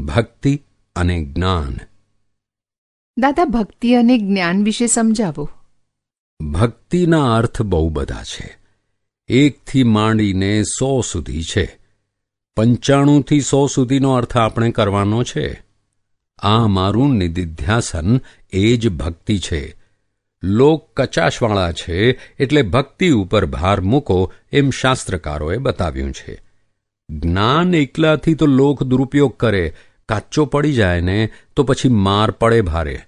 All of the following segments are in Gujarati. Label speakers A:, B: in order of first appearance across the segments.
A: ભક્તિ અને જ્ઞાન.
B: દાદા ભક્તિ અને જ્ઞાન વિશે સમજાવો.
A: ભક્તિના અર્થ બહુ બધા છે. એકથી માંડીને સો સુધી છે. પંચાણુંથી સો સુધીનો અર્થ આપણે કરવાનો છે. આ મારું નિદિધ્યાસન એ જ ભક્તિ છે. લોક કચાશવાળા છે એટલે ભક્તિ ઉપર ભાર મૂકો એમ શાસ્ત્રકારોએ બતાવ્યું છે. જ્ઞાન એકલાથી તો લોક દુરુપયોગ કરે કાચો પડી જાય ને તો પછી માર પડે ભારે.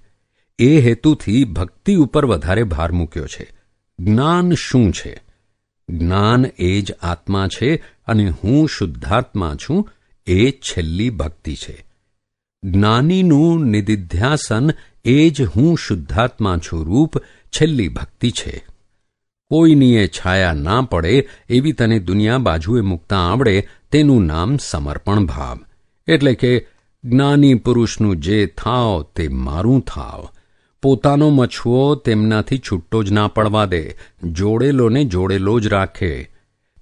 A: એ હેતુથી ભક્તિ ઉપર વધારે ભાર મૂક્યો છે. જ્ઞાન શું છે? જ્ઞાન એ જ આત્મા છે અને હું શુદ્ધાત્મા છું, એ છેલ્લી ભક્તિ છે. જ્ઞાનીનું નિદિધ્યાસન એ જ હું શુદ્ધાત્મા છું રૂપ, છેલ્લી ભક્તિ છે. કોઈની એ છાયા ના પડે એવી તને દુનિયા બાજુએ મૂકતા આવડે તેનું નામ સમર્પણ ભાવ. એટલે કે જ્ઞાની પુરુષનું જે થાવ તે મારું થાવ. પોતાનો મછવો તેમનાથી છૂટો જ ના પડવા દે. જોડેલોને જોડેલો જ રાખે.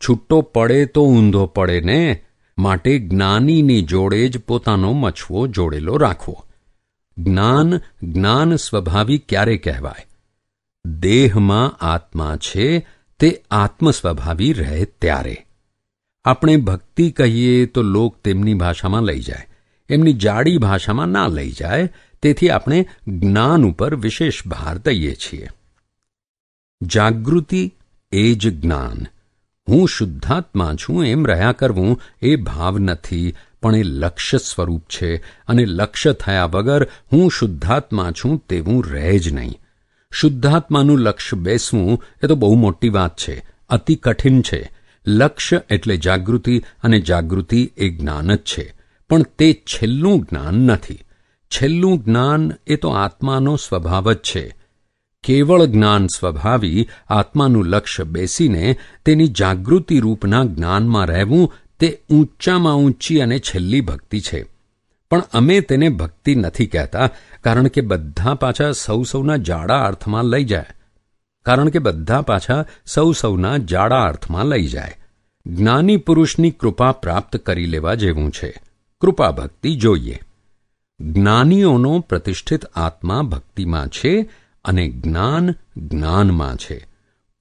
A: છૂટો પડે તો ઊંધો પડે ને. માટે જ્ઞાનીની જોડે જ પોતાનો મછવો જોડેલો રાખવો. જ્ઞાન જ્ઞાન સ્વભાવી ક્યારે કહેવાય? દેહમાં આત્મા છે, તે આત્મસ્વભાવી રહે ત્યારે. આપણે ભક્તિ કહીએ તો લોક તેમની ભાષામાં લઈ જાય. એમની જાડી ભાષામાં ના લઈ જાય, તેથી આપણે જ્ઞાન ઉપર વિશેષ ભાર દઈએ છીએ. જાગૃતિ એ જ જ્ઞાન. હું શુદ્ધાત્મા છું, એમ રહ્યા કરવું એ ભાવ નથી, પણ એ લક્ષ્ય સ્વરૂપ છે, અને લક્ષ્ય થયા વગર હું શુદ્ધાત્મા છું તેવું રહે જ નહીં. શુદ્ધાત્માનું લક્ષ્ય બેસવું એ તો બહુ મોટી વાત છે, અતિ કઠિન છે. લક્ષ્ય એટલે જાગૃતિ, અને જાગૃતિ એ જ્ઞાન જ છે. પણ તે છેલ્લું જ્ઞાન નથી. છેલ્લું જ્ઞાન એ તો આત્માનો સ્વભાવ જ છે. કેવળ જ્ઞાન સ્વભાવી આત્માનું લક્ષ્ય બેસીને તેની જાગૃતિ રૂપના જ્ઞાનમાં રહેવું તે ઊંચામાં ઊંચી અને છેલ્લી ભક્તિ છે. પણ અમે તેને ભક્તિ નથી કહેતા, કારણ કે બધા પાછા સૌ સૌના જાડા અર્થમાં લઈ જાય. કારણ કે બધા પાછા સૌ સૌના જાડા અર્થમાં લઈ જાય. જ્ઞાની પુરુષની કૃપા પ્રાપ્ત કરી લેવા જેવું છે. કૃપા ભક્તિ જોઈએ. જ્ઞાનીઓનો પ્રતિષ્ઠિત આત્મા ભક્તિમાં છે અને જ્ઞાન જ્ઞાનમાં છે.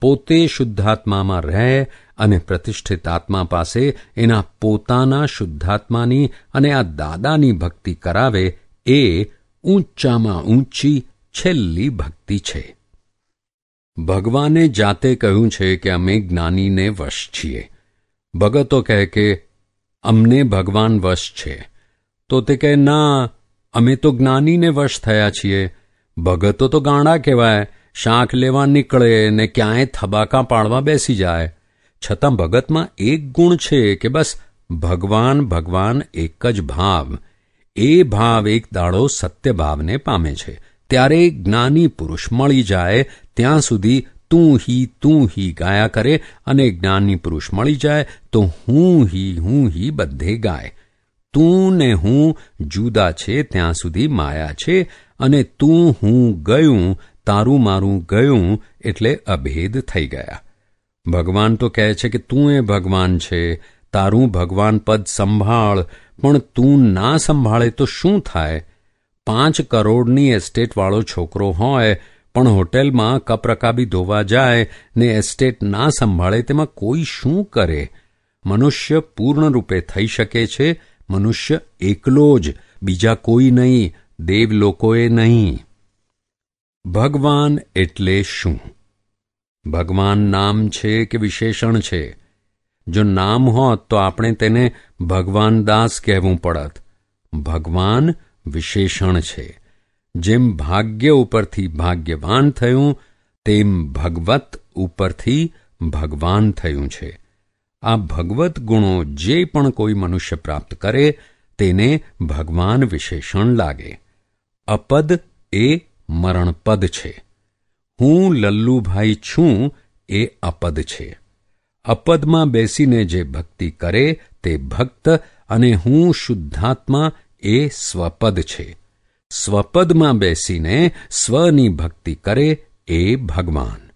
A: પોતે શુદ્ધાત્મામાં રહે અને પ્રતિષ્ઠિત આત્મા પાસે એના પોતાના શુદ્ધાત્માની અને આ દાદાની ભક્તિ કરાવે એ ઊંચામાં ઊંચી છેલ્લી ભક્તિ છે. ભગવાને જાતે કહ્યું છે કે અમે જ્ઞાનીને વશ છીએ. ભગતો કહે કે અમને ભગવાન વશ છે. તો તે કહે, ના, અમે તો જ્ઞાનીને વશ થયા છીએ. ભગતો તો ગાણા કહેવાય. શાંખ લેવા નીકળે ને ક્યાંય થબાકા પાડવા બેસી જાય. છતાં ભગતમાં એક ગુણ છે કે બસ ભગવાન ભગવાન એક જ ભાવ. એ ભાવ એક દાડો સત્ય ભાવને પામે છે. ત્યારે જ્ઞાની પુરુષ મળી જાય. ત્યાં સુધી તું હી તું હી ગાયા કરે અને જ્ઞાની પુરુષ મળી જાય, તો હું હી હું હી બધે ગાય. તું ને હું જુદા છે, ત્યાં સુધી માયા છે, અને તું હું ગયું, તારું મારું ગયું, એટલે અભેદ થઈ ગયા. ભગવાન તો કહે છે કે તું એ ભગવાન છે, તારું ભગવાન પદ સંભાળ, પણ તું ના સંભાળે તો શું થાય? પાંચ કરોડની એસ્ટેટવાળો છોકરો હોય પણ હોટેલમાં કપરકાબી ધોવા જાય ને એસ્ટેટ ના સંભાળે, તેમાં કોઈ શું કરે? મનુષ્ય પૂર્ણ રૂપે થઈ શકે છે, મનુષ્ય એકલો જ, બીજા કોઈ નહીં, દેવ લોકોએ નહીં. ભગવાન એટલે શું? ભગવાન નામ છે કે વિશેષણ છે? જો નામ હોત તો આપણે તેને ભગવાન દાસ કહેવું પડત. ભગવાન વિશેષણ છે. જેમ ભાગ્ય ઉપરથી ભાગ્યવાન થયું, તેમ ભગવત ઉપરથી ભગવાન થયું છે. આ ભગવત ગુણો જે પણ કોઈ મનુષ્ય પ્રાપ્ત કરે, તેને ભગવાન વિશેષણ લાગે. અપદ એ મરણપદ છે. હું લલ્લુભાઈ છું, એ અપદ છે. અપદમાં બેસીને જે ભક્તિ કરે, તે ભક્ત અને હું શુદ્ધાત્મા એ સ્વપદ છે. સ્વપદમાં બેસીને સ્વની ભક્તિ કરે એ ભગવાન.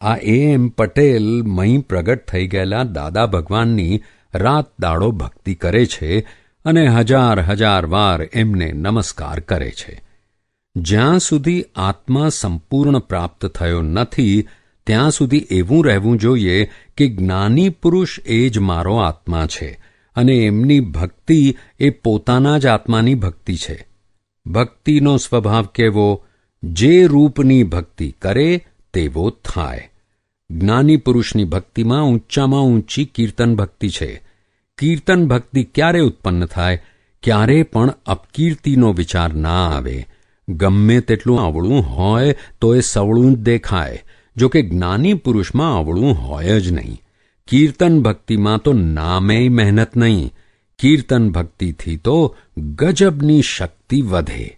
A: આ એમ પટેલ મહી પ્રગટ થઈ ગયેલા દાદા ભગવાનની રાત દાડો ભક્તિ કરે છે અને હજાર હજાર વાર એમને નમસ્કાર કરે છે. જ્યાં સુધી આત્મા સંપૂર્ણ પ્રાપ્ત થયો નથી, ત્યાં સુધી એવું રહેવું જોઈએ કે જ્ઞાની પુરુષ એ જ મારો આત્મા છે અને એમની ભક્તિ એ પોતાના જ આત્માની ભક્તિ છે. ભક્તિનો સ્વભાવ કેવો, જે રૂપની ભક્તિ કરે તેવો થાય. જ્ઞાની પુરુષની ભક્તિમાં ઊંચામાં ઊંચી કીર્તન ભક્તિ છે. કીર્તન ભક્તિ ક્યારે ઉત્પન્ન થાય? ક્યારે પણ અપકીર્તિનો વિચાર ના આવે. ગમે તેટલું આવડું હોય તો એ સવળું જ દેખાય જો કે જ્ઞાની પુરુષમાં આવડું હોય જ નહીં. કીર્તન ભક્તિમાં તો નામેય મહેનત નહીં. કીર્તન ભક્તિથી તો ગજબની શક્તિ વધે.